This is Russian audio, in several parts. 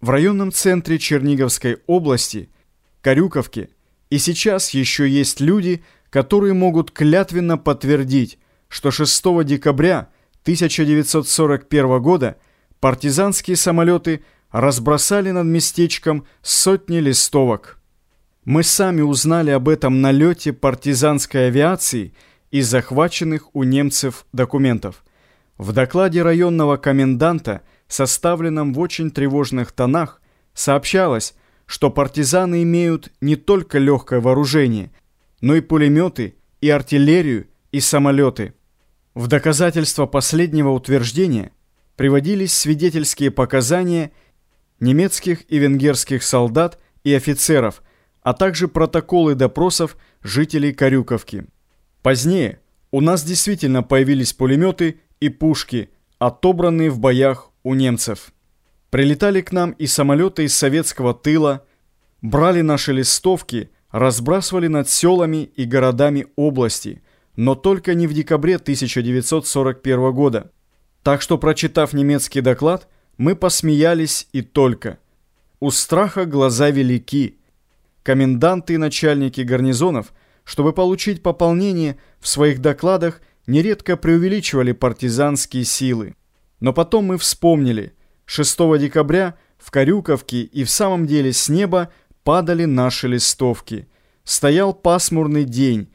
В районном центре Черниговской области, Карюковке, и сейчас еще есть люди, которые могут клятвенно подтвердить, что 6 декабря 1941 года партизанские самолеты разбросали над местечком сотни листовок. Мы сами узнали об этом налете партизанской авиации из захваченных у немцев документов. В докладе районного коменданта – составленном в очень тревожных тонах, сообщалось, что партизаны имеют не только легкое вооружение, но и пулеметы, и артиллерию, и самолеты. В доказательство последнего утверждения приводились свидетельские показания немецких и венгерских солдат и офицеров, а также протоколы допросов жителей Карюковки. Позднее у нас действительно появились пулеметы и пушки, отобранные в боях у немцев. Прилетали к нам и самолеты из советского тыла, брали наши листовки, разбрасывали над селами и городами области, но только не в декабре 1941 года. Так что, прочитав немецкий доклад, мы посмеялись и только. У страха глаза велики. Коменданты и начальники гарнизонов, чтобы получить пополнение, в своих докладах нередко преувеличивали партизанские силы. Но потом мы вспомнили, 6 декабря в Карюковке и в самом деле с неба падали наши листовки. Стоял пасмурный день,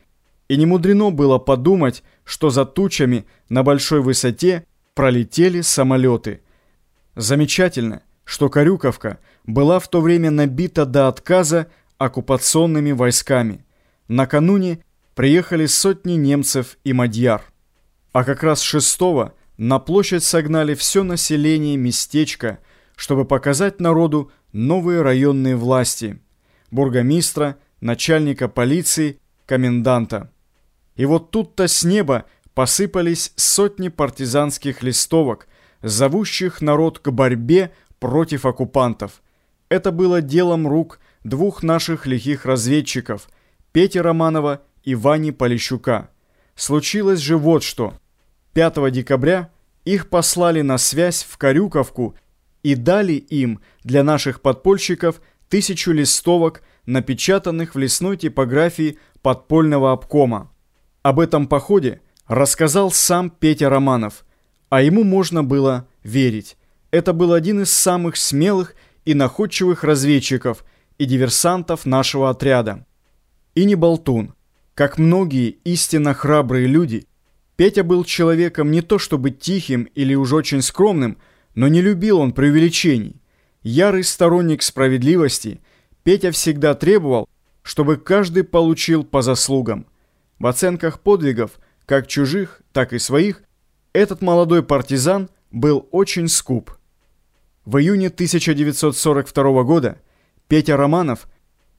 и не мудрено было подумать, что за тучами на большой высоте пролетели самолеты. Замечательно, что Карюковка была в то время набита до отказа оккупационными войсками. Накануне приехали сотни немцев и мадьяр. А как раз 6 на площадь согнали все население местечка, чтобы показать народу новые районные власти, бургомистра, начальника полиции, коменданта. И вот тут-то с неба посыпались сотни партизанских листовок, зовущих народ к борьбе против оккупантов. Это было делом рук двух наших лихих разведчиков, Пети Романова и Вани Полищука. Случилось же вот что – 5 декабря их послали на связь в Карюковку и дали им для наших подпольщиков тысячу листовок, напечатанных в лесной типографии подпольного обкома. Об этом походе рассказал сам Петя Романов, а ему можно было верить. Это был один из самых смелых и находчивых разведчиков и диверсантов нашего отряда. И не болтун. Как многие истинно храбрые люди – Петя был человеком не то чтобы тихим или уж очень скромным, но не любил он преувеличений. Ярый сторонник справедливости, Петя всегда требовал, чтобы каждый получил по заслугам. В оценках подвигов, как чужих, так и своих, этот молодой партизан был очень скуп. В июне 1942 года Петя Романов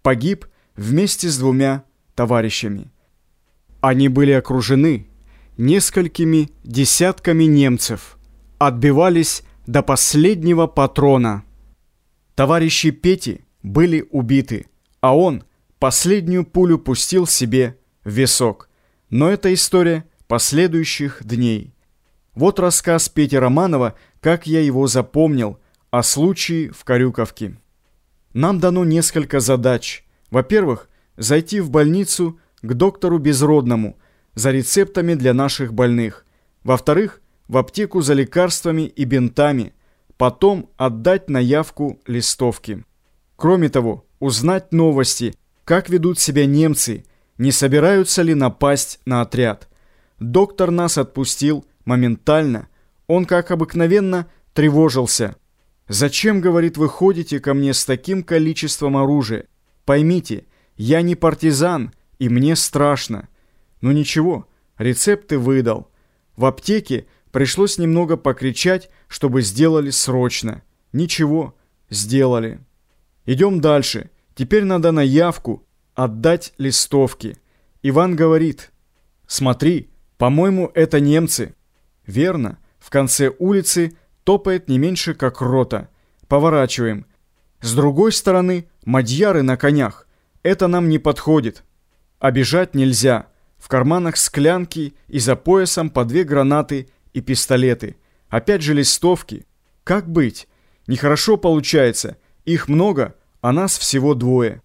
погиб вместе с двумя товарищами. Они были окружены несколькими десятками немцев, отбивались до последнего патрона. Товарищи Пети были убиты, а он последнюю пулю пустил себе в висок. Но это история последующих дней. Вот рассказ Пети Романова, как я его запомнил, о случае в Карюковке. Нам дано несколько задач. Во-первых, зайти в больницу к доктору Безродному – за рецептами для наших больных. Во-вторых, в аптеку за лекарствами и бинтами. Потом отдать на явку листовки. Кроме того, узнать новости, как ведут себя немцы, не собираются ли напасть на отряд. Доктор нас отпустил моментально. Он, как обыкновенно, тревожился. «Зачем, — говорит, — вы ходите ко мне с таким количеством оружия? Поймите, я не партизан, и мне страшно». Ну ничего, рецепты выдал. В аптеке пришлось немного покричать, чтобы сделали срочно. Ничего, сделали. Идем дальше. Теперь надо на явку отдать листовки. Иван говорит, смотри, по-моему, это немцы. Верно, в конце улицы топает не меньше, как рота. Поворачиваем. С другой стороны, мадьяры на конях. Это нам не подходит. Обижать нельзя. В карманах склянки и за поясом по две гранаты и пистолеты. Опять же листовки. Как быть? Нехорошо получается. Их много, а нас всего двое».